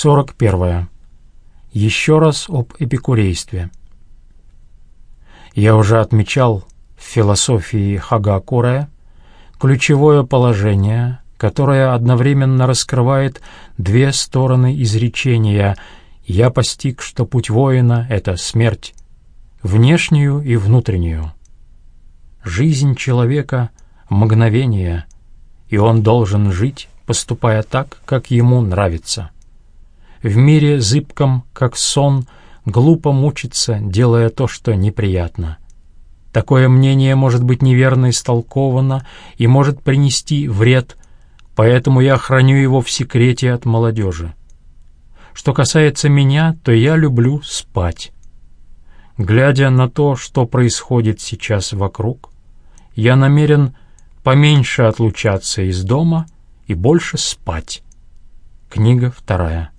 41. Еще раз об эпикурействе. Я уже отмечал в философии Хагакуре ключевое положение, которое одновременно раскрывает две стороны изречения «Я постиг, что путь воина — это смерть, внешнюю и внутреннюю. Жизнь человека — мгновение, и он должен жить, поступая так, как ему нравится» в мире зыбком, как сон, глупо мучиться, делая то, что неприятно. Такое мнение может быть неверно истолковано и может принести вред, поэтому я храню его в секрете от молодежи. Что касается меня, то я люблю спать. Глядя на то, что происходит сейчас вокруг, я намерен поменьше отлучаться из дома и больше спать. Книга вторая.